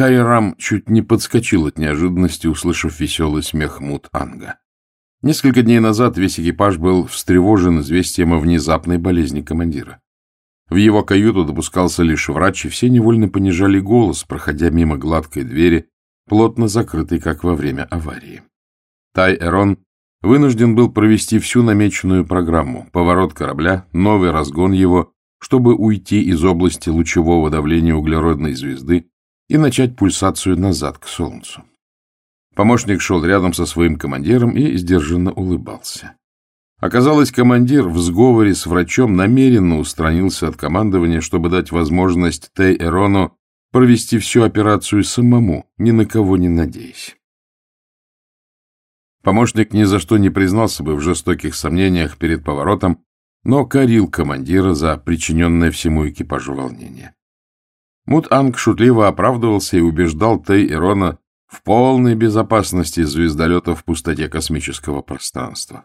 Кайрам чуть не подскочил от неожиданности, услышав веселый смех Мут-Анга. Несколько дней назад весь экипаж был встревожен известием о внезапной болезни командира. В его каюту допускался лишь врач, и все невольно понижали голос, проходя мимо гладкой двери, плотно закрытой, как во время аварии. Тай-Эрон вынужден был провести всю намеченную программу, поворот корабля, новый разгон его, чтобы уйти из области лучевого давления углеродной звезды и начать пульсацию назад к Солнцу. Помощник шел рядом со своим командиром и сдержанно улыбался. Оказалось, командир в сговоре с врачом намеренно устранился от командования, чтобы дать возможность Тей-Эрону провести всю операцию самому, ни на кого не надеясь. Помощник ни за что не признался бы в жестоких сомнениях перед поворотом, но корил командира за причиненное всему экипажу волнение. Мут-Анг шутливо оправдывался и убеждал Тей-Эрона в полной безопасности звездолета в пустоте космического пространства.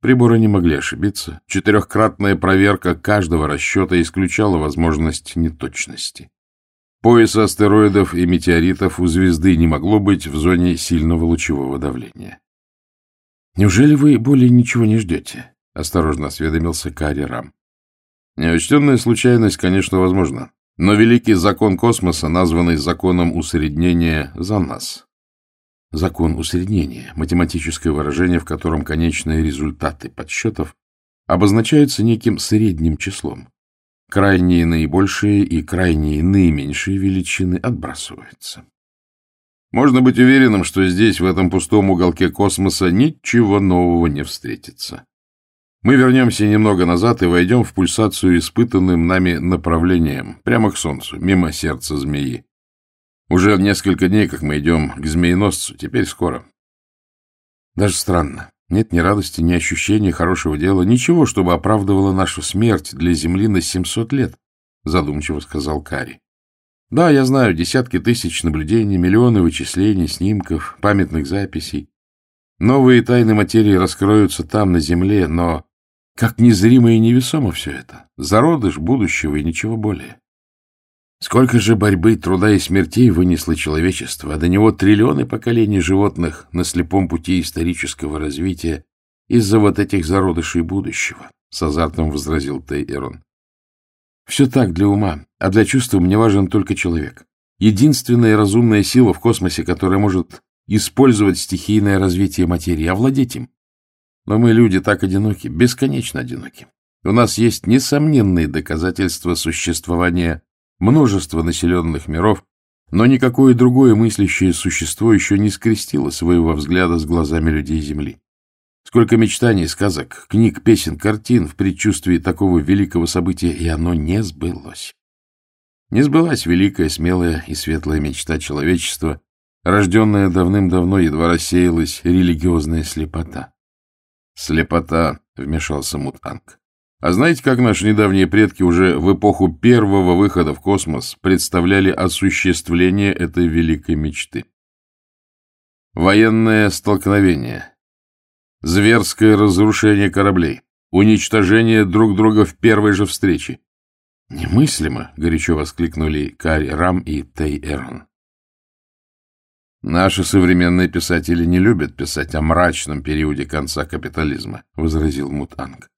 Приборы не могли ошибиться. Четырехкратная проверка каждого расчета исключала возможность неточности. Пояса астероидов и метеоритов у звезды не могло быть в зоне сильного лучевого давления. «Неужели вы более ничего не ждете?» — осторожно осведомился Карри Рам. «Неучтенная случайность, конечно, возможна. Но великий закон космоса, названный законом усреднения, за нас. Закон усреднения — математическое выражение, в котором конечные результаты подсчетов обозначаются неким средним числом. Крайние наибольшие и крайние наименьшие величины отбрасываются. Можно быть уверенным, что здесь, в этом пустом уголке космоса, ничего нового не встретится. Мы вернемся немного назад и войдем в пульсацию испытанным нами направлением, прямо к Солнцу, мимо сердца змеи. Уже несколько дней, как мы идем к змееносцу, теперь скоро. Даже странно. Нет ни радости, ни ощущения хорошего дела, ничего, чтобы оправдывало нашу смерть для Земли на 700 лет, задумчиво сказал Кари. Да, я знаю, десятки тысяч наблюдений, миллионы вычислений, снимков, памятных записей. Новые тайны материи раскроются там, на Земле, но как незримо и невесомо все это. Зародыш будущего и ничего более. Сколько же борьбы, труда и смертей вынесло человечество, а до него триллионы поколений животных на слепом пути исторического развития из-за вот этих зародышей будущего, — с азартом возразил Тейерон. Все так для ума, а для чувства мне важен только человек. Единственная разумная сила в космосе, которая может использовать стихийное развитие материи, овладеть им. Но мы, люди, так одиноки, бесконечно одиноки. У нас есть несомненные доказательства существования множества населенных миров, но никакое другое мыслящее существо еще не скрестило своего взгляда с глазами людей Земли. Сколько мечтаний, сказок, книг, песен, картин в предчувствии такого великого события, и оно не сбылось. Не сбылась великая, смелая и светлая мечта человечества, рожденная давным-давно едва рассеялась религиозная слепота. Слепота, — вмешался Мутанг. А знаете, как наши недавние предки уже в эпоху первого выхода в космос представляли осуществление этой великой мечты? Военное столкновение, зверское разрушение кораблей, уничтожение друг друга в первой же встрече. «Немыслимо!» — горячо воскликнули Кари Рам и Тей Эрон. «Наши современные писатели не любят писать о мрачном периоде конца капитализма», — возразил Мутанг.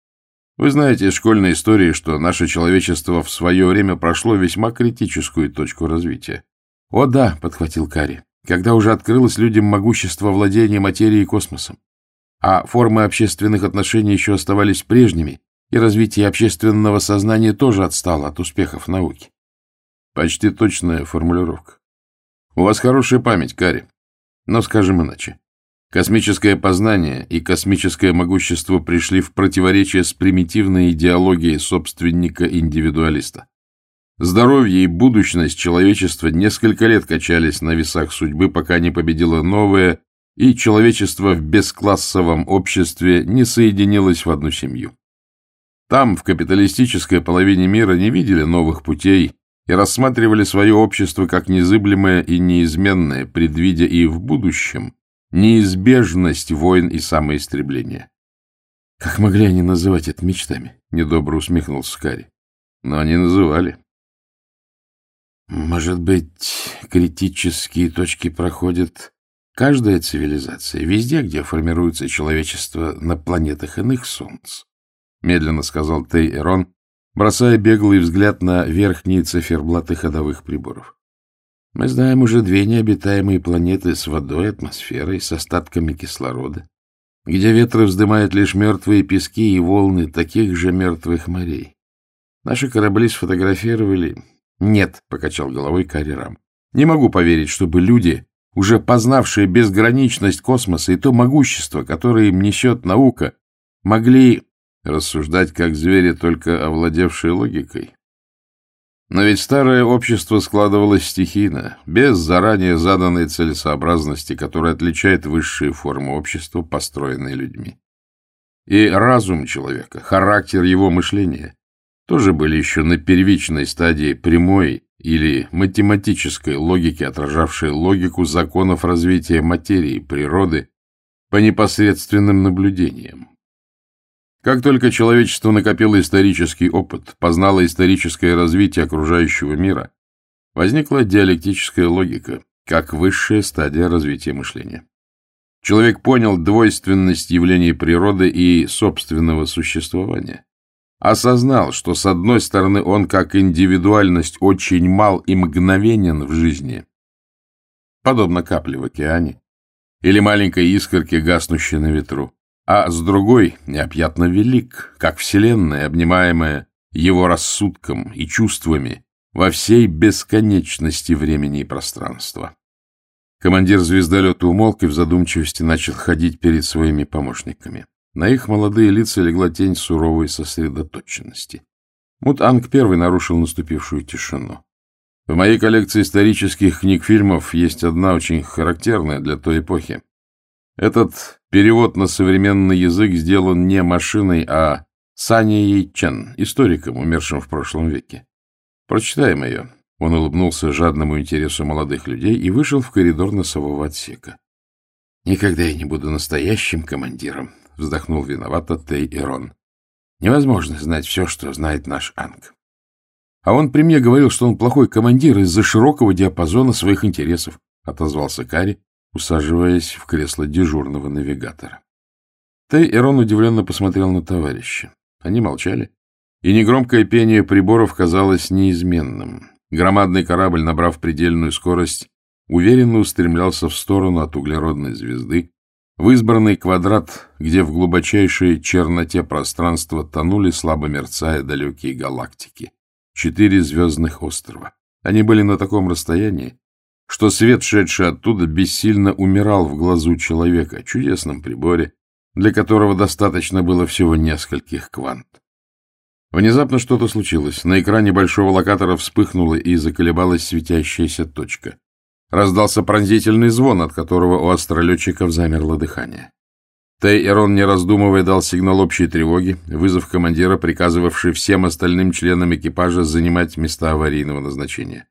«Вы знаете из школьной истории, что наше человечество в свое время прошло весьма критическую точку развития». «О да», — подхватил Кари, — «когда уже открылось людям могущество владения материей и космосом, а формы общественных отношений еще оставались прежними, и развитие общественного сознания тоже отстало от успехов науки». «Почти точная формулировка. У вас хорошая память, Кари. Но скажем иначе. Космическое познание и космическое могущество пришли в противоречие с примитивной идеологией собственника-индивидуалиста. Здоровье и будущность человечества несколько лет качались на весах судьбы, пока не победило новое, и человечество в бесклассовом обществе не соединилось в одну семью. Там, в капиталистической половине мира, не видели новых путей и рассматривали свое общество как незыблемое и неизменное, предвидя и в будущем неизбежность войн и самоистребления. — Как могли они называть это мечтами? — недобро усмехнулся Кари. — Но они называли. — Может быть, критические точки проходит каждая цивилизация, везде, где формируется человечество на планетах иных солнц, — медленно сказал Тей Эрон, бросая беглый взгляд на верхние циферблаты ходовых приборов. Мы знаем уже две необитаемые планеты с водой, атмосферой, с остатками кислорода, где ветры вздымают лишь мертвые пески и волны таких же мертвых морей. Наши корабли сфотографировали... Нет, — покачал головой Карирам. Не могу поверить, чтобы люди, уже познавшие безграничность космоса и то могущество, которое им несет наука, могли рассуждать как звери, только овладевшие логикой. Но ведь старое общество складывалось стихийно, без заранее заданной целесообразности, которая отличает высшие формы общества, построенные людьми. И разум человека, характер его мышления тоже были еще на первичной стадии прямой или математической логики, отражавшей логику законов развития материи, природы по непосредственным наблюдениям. Как только человечество накопило исторический опыт, познало историческое развитие окружающего мира, возникла диалектическая логика, как высшая стадия развития мышления. Человек понял двойственность явлений природы и собственного существования. Осознал, что с одной стороны он как индивидуальность очень мал и мгновенен в жизни, подобно капле в океане или маленькой искорке, гаснущей на ветру а с другой необъятно велик, как Вселенная, обнимаемая его рассудком и чувствами во всей бесконечности времени и пространства. Командир звездолета умолк и в задумчивости начал ходить перед своими помощниками. На их молодые лица легла тень суровой сосредоточенности. Мутанг первый нарушил наступившую тишину. В моей коллекции исторических книг-фильмов есть одна очень характерная для той эпохи. Этот перевод на современный язык сделан не машиной, а Саней Чен, историком, умершим в прошлом веке. Прочитаем ее. Он улыбнулся жадному интересу молодых людей и вышел в коридор носового отсека. «Никогда я не буду настоящим командиром», — вздохнул виновато Тей Ирон. «Невозможно знать все, что знает наш Анг». «А он при мне говорил, что он плохой командир из-за широкого диапазона своих интересов», — отозвался Кари, усаживаясь в кресло дежурного навигатора. Тей Эрон удивленно посмотрел на товарища. Они молчали, и негромкое пение приборов казалось неизменным. Громадный корабль, набрав предельную скорость, уверенно устремлялся в сторону от углеродной звезды, в избранный квадрат, где в глубочайшей черноте пространства тонули, слабо мерцая, далекие галактики. Четыре звездных острова. Они были на таком расстоянии, что свет, шедший оттуда, бессильно умирал в глазу человека, чудесном приборе, для которого достаточно было всего нескольких квант. Внезапно что-то случилось. На экране большого локатора вспыхнула и заколебалась светящаяся точка. Раздался пронзительный звон, от которого у астролетчиков замерло дыхание. Тей Эрон, не раздумывая, дал сигнал общей тревоги, вызов командира, приказывавший всем остальным членам экипажа занимать места аварийного назначения.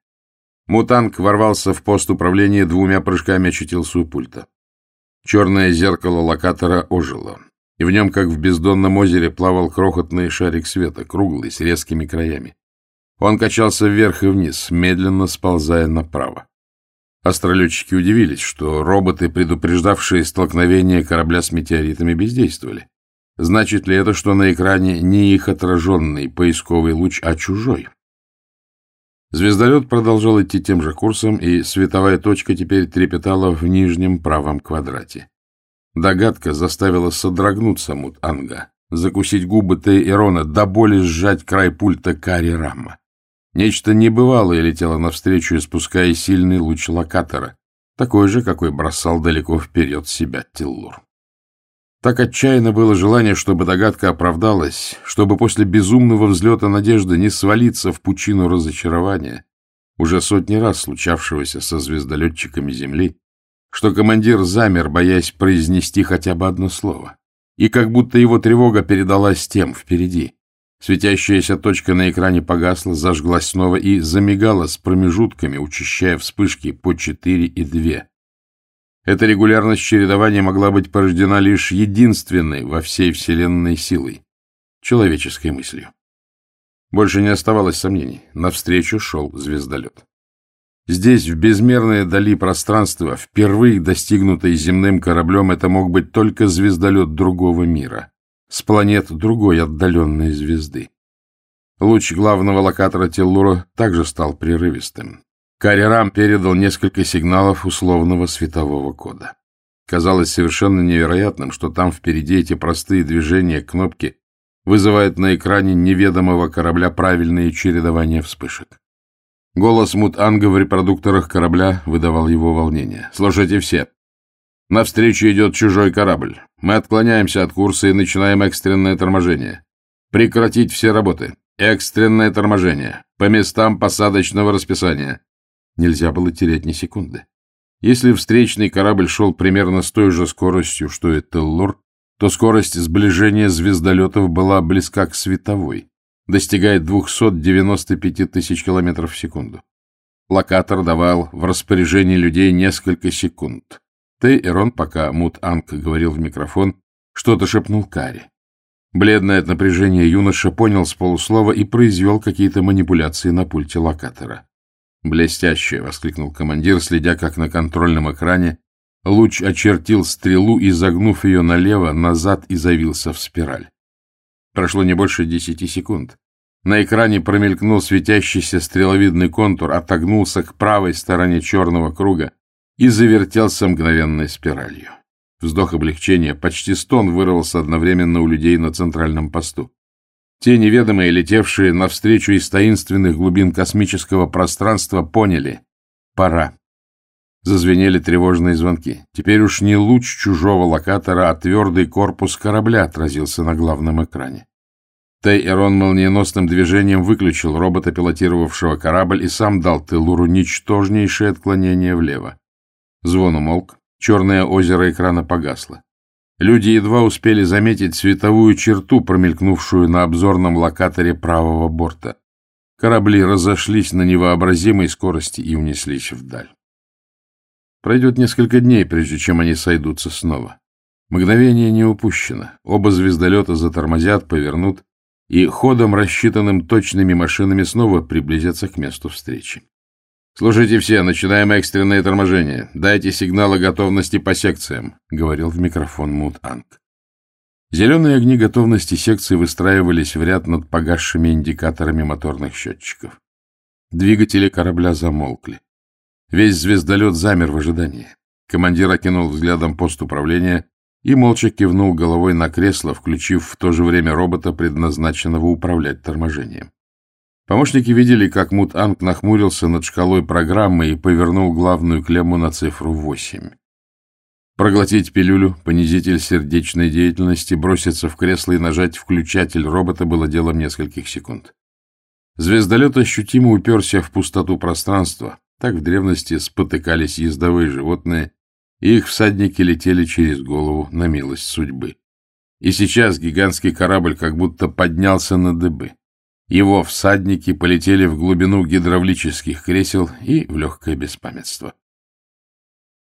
Мутанг ворвался в пост управления двумя прыжками очутился у пульта. Черное зеркало локатора ожило, и в нем, как в бездонном озере, плавал крохотный шарик света, круглый, с резкими краями. Он качался вверх и вниз, медленно сползая направо. Астролетчики удивились, что роботы, предупреждавшие столкновение корабля с метеоритами, бездействовали. Значит ли это, что на экране не их отраженный поисковый луч, а чужой? Звездолет продолжал идти тем же курсом, и световая точка теперь трепетала в нижнем правом квадрате. Догадка заставила содрогнуться Мут-Анга, закусить губы Тейрона, до боли сжать край пульта Кари Рамма. Нечто небывалое летело навстречу, испуская сильный луч локатора, такой же, какой бросал далеко вперед себя Тиллур. Так отчаянно было желание, чтобы догадка оправдалась, чтобы после безумного взлета надежды не свалиться в пучину разочарования, уже сотни раз случавшегося со звездолетчиками Земли, что командир замер, боясь произнести хотя бы одно слово. И как будто его тревога передалась тем впереди. Светящаяся точка на экране погасла, зажглась снова и замигала с промежутками, учащая вспышки по четыре и две. Эта регулярность чередования могла быть порождена лишь единственной во всей Вселенной силой — человеческой мыслью. Больше не оставалось сомнений. Навстречу шел звездолет. Здесь, в безмерной дали пространства, впервые достигнутой земным кораблем, это мог быть только звездолет другого мира, с планет другой отдаленной звезды. Луч главного локатора Теллура также стал прерывистым. Карерам передал несколько сигналов условного светового кода. Казалось совершенно невероятным, что там впереди эти простые движения кнопки вызывают на экране неведомого корабля правильные чередования вспышек. Голос Мут-Анга в репродукторах корабля выдавал его волнение. «Слушайте все. Навстречу идет чужой корабль. Мы отклоняемся от курса и начинаем экстренное торможение. Прекратить все работы. Экстренное торможение. По местам посадочного расписания». Нельзя было терять ни секунды. Если встречный корабль шел примерно с той же скоростью, что и Теллур, то скорость сближения звездолетов была близка к световой достигает 295 тысяч километров в секунду. Локатор давал в распоряжение людей несколько секунд. Тейрон, пока Мут-Анг говорил в микрофон, что-то шепнул Кари. Бледное от напряжения юноша понял с полуслова и произвел какие-то манипуляции на пульте локатора. «Блестяще!» — воскликнул командир, следя, как на контрольном экране луч очертил стрелу и, загнув ее налево, назад и завился в спираль. Прошло не больше десяти секунд. На экране промелькнул светящийся стреловидный контур, отогнулся к правой стороне черного круга и завертелся мгновенной спиралью. Вздох облегчения, почти стон вырвался одновременно у людей на центральном посту. Те неведомые, летевшие навстречу из таинственных глубин космического пространства, поняли — пора. Зазвенели тревожные звонки. Теперь уж не луч чужого локатора, а твердый корпус корабля отразился на главном экране. Тейерон молниеносным движением выключил робота, пилотировавшего корабль, и сам дал Телуру ничтожнейшее отклонение влево. Звон умолк, черное озеро экрана погасло. Люди едва успели заметить световую черту, промелькнувшую на обзорном локаторе правого борта. Корабли разошлись на невообразимой скорости и унеслись вдаль. Пройдет несколько дней, прежде чем они сойдутся снова. Мгновение не упущено. Оба звездолета затормозят, повернут и ходом, рассчитанным точными машинами, снова приблизятся к месту встречи. «Слушайте все, начинаем экстренное торможение. Дайте сигналы готовности по секциям», — говорил в микрофон Мут-Анг. Зеленые огни готовности секции выстраивались в ряд над погасшими индикаторами моторных счетчиков. Двигатели корабля замолкли. Весь звездолет замер в ожидании. Командир окинул взглядом пост управления и молча кивнул головой на кресло, включив в то же время робота, предназначенного управлять торможением. Помощники видели, как Мут-Анг нахмурился над шкалой программы и повернул главную клемму на цифру 8. Проглотить пилюлю, понизитель сердечной деятельности, броситься в кресло и нажать включатель робота было делом нескольких секунд. Звездолет ощутимо уперся в пустоту пространства, так в древности спотыкались ездовые животные, и их всадники летели через голову на милость судьбы. И сейчас гигантский корабль как будто поднялся на дыбы. Его всадники полетели в глубину гидравлических кресел и в легкое беспамятство.